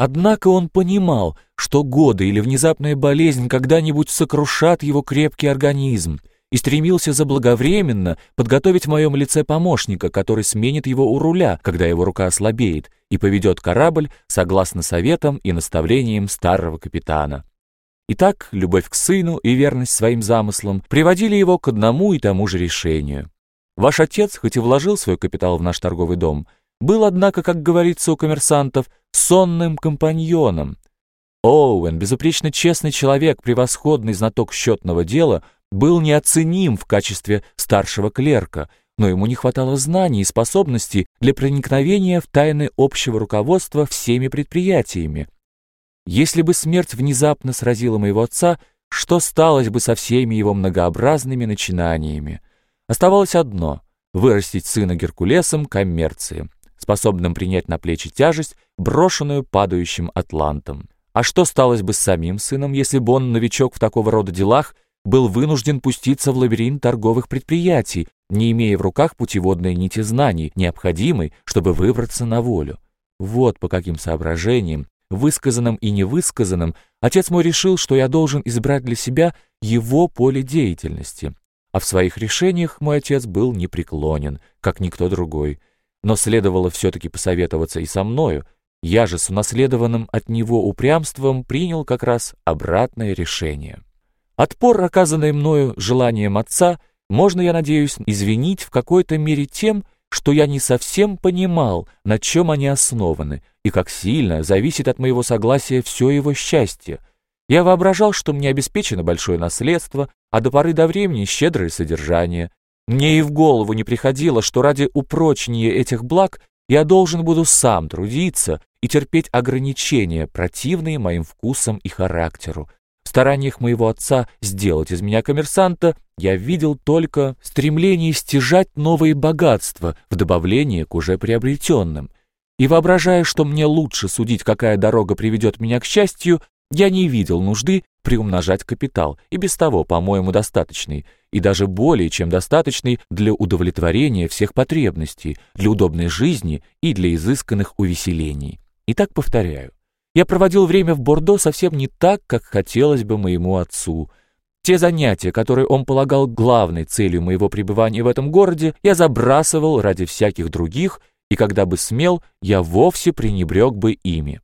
Однако он понимал, что годы или внезапная болезнь когда-нибудь сокрушат его крепкий организм, и стремился заблаговременно подготовить в моем лице помощника, который сменит его у руля, когда его рука ослабеет, и поведет корабль согласно советам и наставлениям старого капитана. Итак, любовь к сыну и верность своим замыслам приводили его к одному и тому же решению. Ваш отец, хоть и вложил свой капитал в наш торговый дом, был, однако, как говорится у коммерсантов, сонным компаньоном. Оуэн, безупречно честный человек, превосходный знаток счетного дела, был неоценим в качестве старшего клерка, но ему не хватало знаний и способностей для проникновения в тайны общего руководства всеми предприятиями. Если бы смерть внезапно сразила моего отца, что сталось бы со всеми его многообразными начинаниями? Оставалось одно — вырастить сына Геркулесом коммерции, способным принять на плечи тяжесть, брошенную падающим атлантом. А что сталось бы с самим сыном, если бы он, новичок в такого рода делах, был вынужден пуститься в лабиринт торговых предприятий, не имея в руках путеводной нити знаний, необходимой, чтобы выбраться на волю. Вот по каким соображениям, высказанным и невысказанным, отец мой решил, что я должен избрать для себя его поле деятельности. А в своих решениях мой отец был непреклонен, как никто другой. Но следовало все-таки посоветоваться и со мною, я же с унаследованным от него упрямством принял как раз обратное решение. Отпор, оказанный мною желанием отца, можно, я надеюсь, извинить в какой-то мере тем, что я не совсем понимал, на чем они основаны, и как сильно зависит от моего согласия все его счастье. Я воображал, что мне обеспечено большое наследство, а до поры до времени щедрое содержание. Мне и в голову не приходило, что ради упрочнения этих благ я должен буду сам трудиться и терпеть ограничения, противные моим вкусам и характеру, стараниях моего отца сделать из меня коммерсанта я видел только стремление стяжать новые богатства в добавление к уже приобретенным. И воображая, что мне лучше судить, какая дорога приведет меня к счастью, я не видел нужды приумножать капитал, и без того, по-моему, достаточный, и даже более чем достаточный для удовлетворения всех потребностей, для удобной жизни и для изысканных увеселений. Итак, повторяю, я проводил время в Бордо совсем не так, как хотелось бы моему отцу. Те занятия, которые он полагал главной целью моего пребывания в этом городе, я забрасывал ради всяких других, и когда бы смел, я вовсе пренебрег бы ими.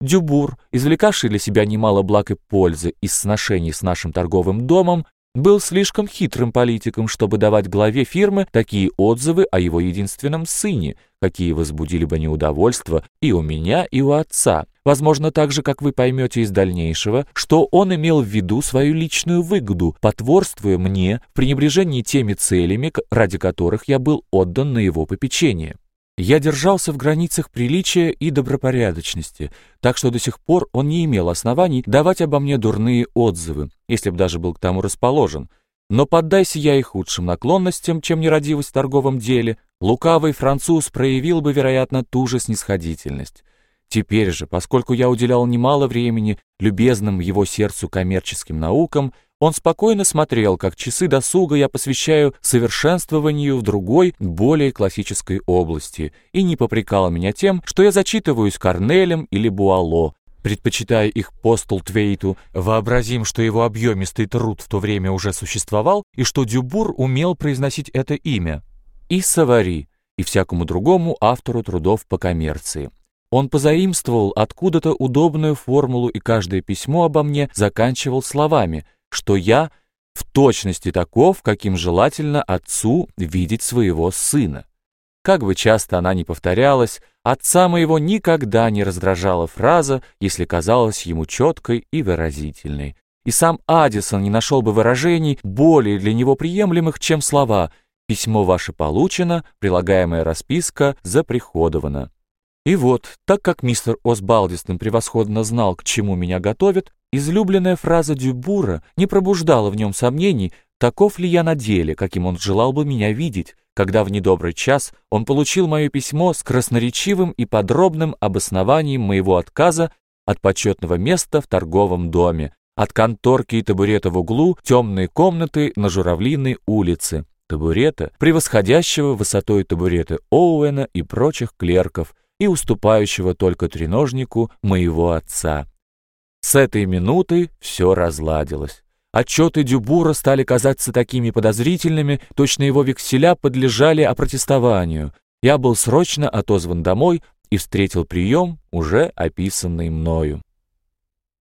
Дюбур, извлекавший для себя немало благ и пользы из сношений с нашим торговым домом, был слишком хитрым политиком, чтобы давать главе фирмы такие отзывы о его единственном сыне, какие возбудили бы неудовольство и у меня, и у отца. Возможно, так же, как вы поймете из дальнейшего, что он имел в виду свою личную выгоду, потворствуя мне в пренебрежении теми целями, ради которых я был отдан на его попечение. Я держался в границах приличия и добропорядочности, так что до сих пор он не имел оснований давать обо мне дурные отзывы, если бы даже был к тому расположен. Но поддайся я и худшим наклонностям, чем нерадивость в торговом деле, лукавый француз проявил бы, вероятно, ту же снисходительность. Теперь же, поскольку я уделял немало времени любезным его сердцу коммерческим наукам, он спокойно смотрел, как часы досуга я посвящаю совершенствованию в другой, более классической области, и не попрекал меня тем, что я зачитываюсь Корнелем или Буало, предпочитая их Постултвейту, вообразим, что его объемистый труд в то время уже существовал, и что Дюбур умел произносить это имя, и Савари, и всякому другому автору трудов по коммерции. Он позаимствовал откуда-то удобную формулу и каждое письмо обо мне заканчивал словами – что я в точности таков, каким желательно отцу видеть своего сына. Как бы часто она ни повторялась, отца моего никогда не раздражала фраза, если казалась ему четкой и выразительной. И сам Адисон не нашел бы выражений более для него приемлемых, чем слова «Письмо ваше получено, прилагаемая расписка заприходована». И вот, так как мистер Осбалдистон превосходно знал, к чему меня готовят, Излюбленная фраза Дюбура не пробуждала в нем сомнений, таков ли я на деле, каким он желал бы меня видеть, когда в недобрый час он получил мое письмо с красноречивым и подробным обоснованием моего отказа от почетного места в торговом доме, от конторки и табурета в углу темной комнаты на Журавлиной улице, табурета, превосходящего высотой табурета Оуэна и прочих клерков, и уступающего только треножнику моего отца. С этой минуты все разладилось. Отчеты Дюбура стали казаться такими подозрительными, точно его векселя подлежали опротестованию. Я был срочно отозван домой и встретил прием, уже описанный мною.